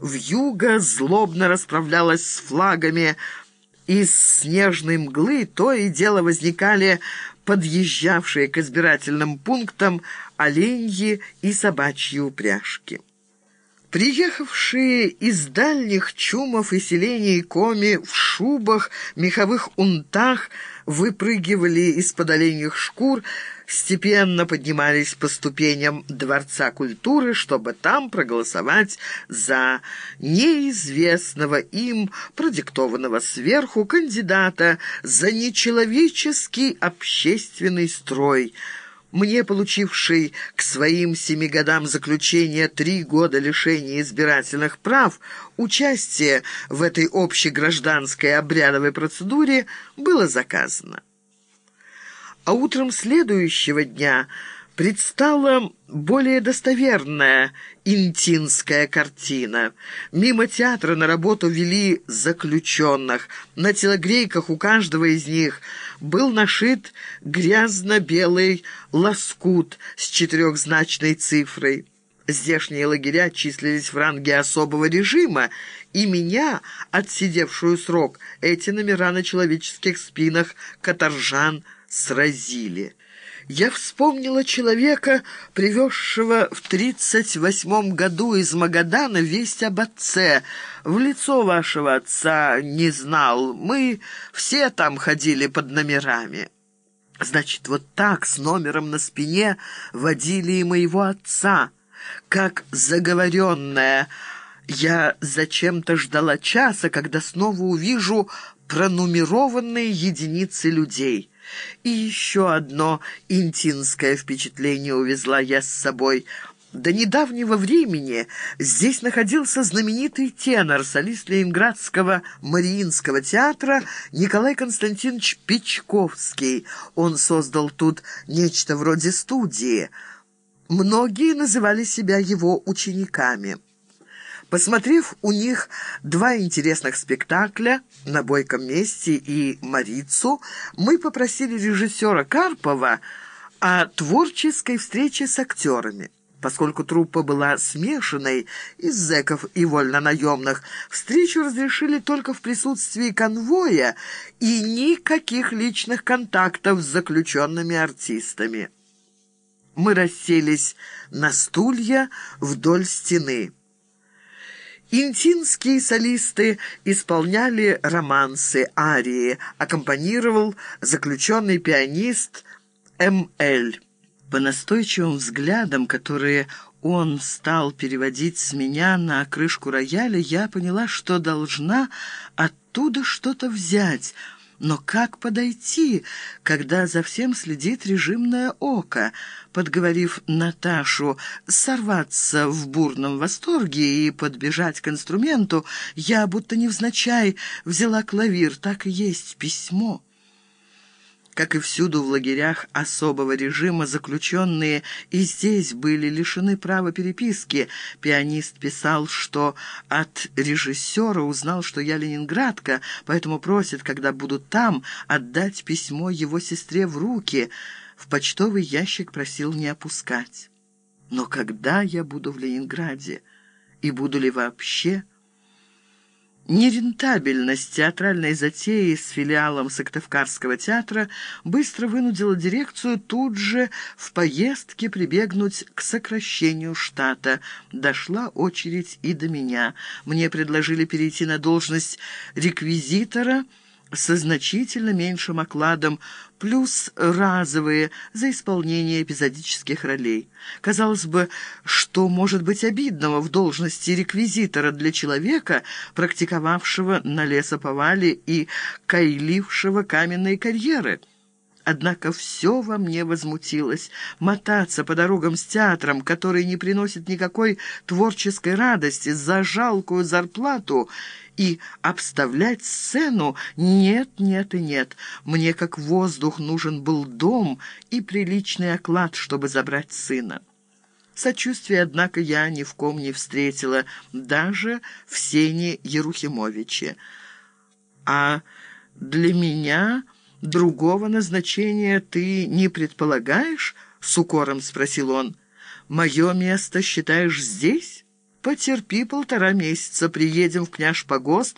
Вьюга злобно расправлялась с флагами, из снежной мглы то и дело возникали подъезжавшие к избирательным пунктам оленьи и собачьи упряжки. Приехавшие из дальних чумов и селений коми в шубах, меховых унтах выпрыгивали из-под оленьих шкур, степенно поднимались по ступеням Дворца культуры, чтобы там проголосовать за неизвестного им, продиктованного сверху, кандидата за нечеловеческий общественный строй – мне, получивший к своим семи годам заключения три года лишения избирательных прав, участие в этой общегражданской обрядовой процедуре было заказано а утром следующего дня предстала более достоверная интинская картина. Мимо театра на работу вели заключенных. На телогрейках у каждого из них был нашит грязно-белый лоскут с четырехзначной цифрой. Здешние лагеря числились в ранге особого режима, и меня, отсидевшую срок, эти номера на человеческих спинах каторжан – сразили. Я вспомнила человека, привезшего в тридцать восьмом году из Магадана весть об отце. В лицо вашего отца не знал. Мы все там ходили под номерами. Значит, вот так, с номером на спине, водили и моего отца, как заговоренная. Я зачем-то ждала часа, когда снова увижу пронумерованные единицы людей». И еще одно интинское впечатление увезла я с собой. До недавнего времени здесь находился знаменитый тенор, солист Ленинградского Мариинского театра Николай Константинович Печковский. Он создал тут нечто вроде студии. Многие называли себя его учениками. Посмотрев у них два интересных спектакля «На бойком месте» и «Марицу», мы попросили режиссера Карпова о творческой встрече с актерами. Поскольку труппа была смешанной из зэков и вольнонаемных, встречу разрешили только в присутствии конвоя и никаких личных контактов с заключенными артистами. Мы расселись на стулья вдоль стены. Интинские солисты исполняли романсы, арии, аккомпанировал заключенный пианист М.Л. По настойчивым взглядам, которые он стал переводить с меня на крышку рояля, я поняла, что должна оттуда что-то взять — но как подойти, когда за всем следит режимное око? Подговорив Наташу сорваться в бурном восторге и подбежать к инструменту, я, будто невзначай, взяла клавир. Так и есть письмо. Как и всюду в лагерях особого режима, заключенные и здесь были лишены права переписки. Пианист писал, что от режиссера узнал, что я ленинградка, поэтому просит, когда буду там, отдать письмо его сестре в руки. В почтовый ящик просил не опускать. Но когда я буду в Ленинграде? И буду ли вообще... Нерентабельность театральной затеи с филиалом Сыктывкарского театра быстро вынудила дирекцию тут же в поездке прибегнуть к сокращению штата. Дошла очередь и до меня. Мне предложили перейти на должность реквизитора – со значительно меньшим окладом, плюс разовые за исполнение эпизодических ролей. Казалось бы, что может быть обидного в должности реквизитора для человека, практиковавшего на лесоповале и кайлившего каменные карьеры? Однако все во мне возмутилось. Мотаться по дорогам с театром, который не приносит никакой творческой радости, за жалкую зарплату и обставлять сцену нет, нет и нет. Мне как воздух нужен был дом и приличный оклад, чтобы забрать сына. Сочувствия, однако, я ни в ком не встретила, даже в Сене Ерухимовиче. А для меня... «Другого назначения ты не предполагаешь?» — с укором спросил он. «Мое место считаешь здесь?» Потерпи полтора месяца, приедем в княж Погост,